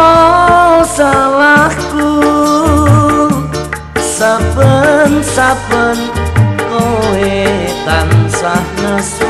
apa salahku. Saben-saben kowe tansah nesu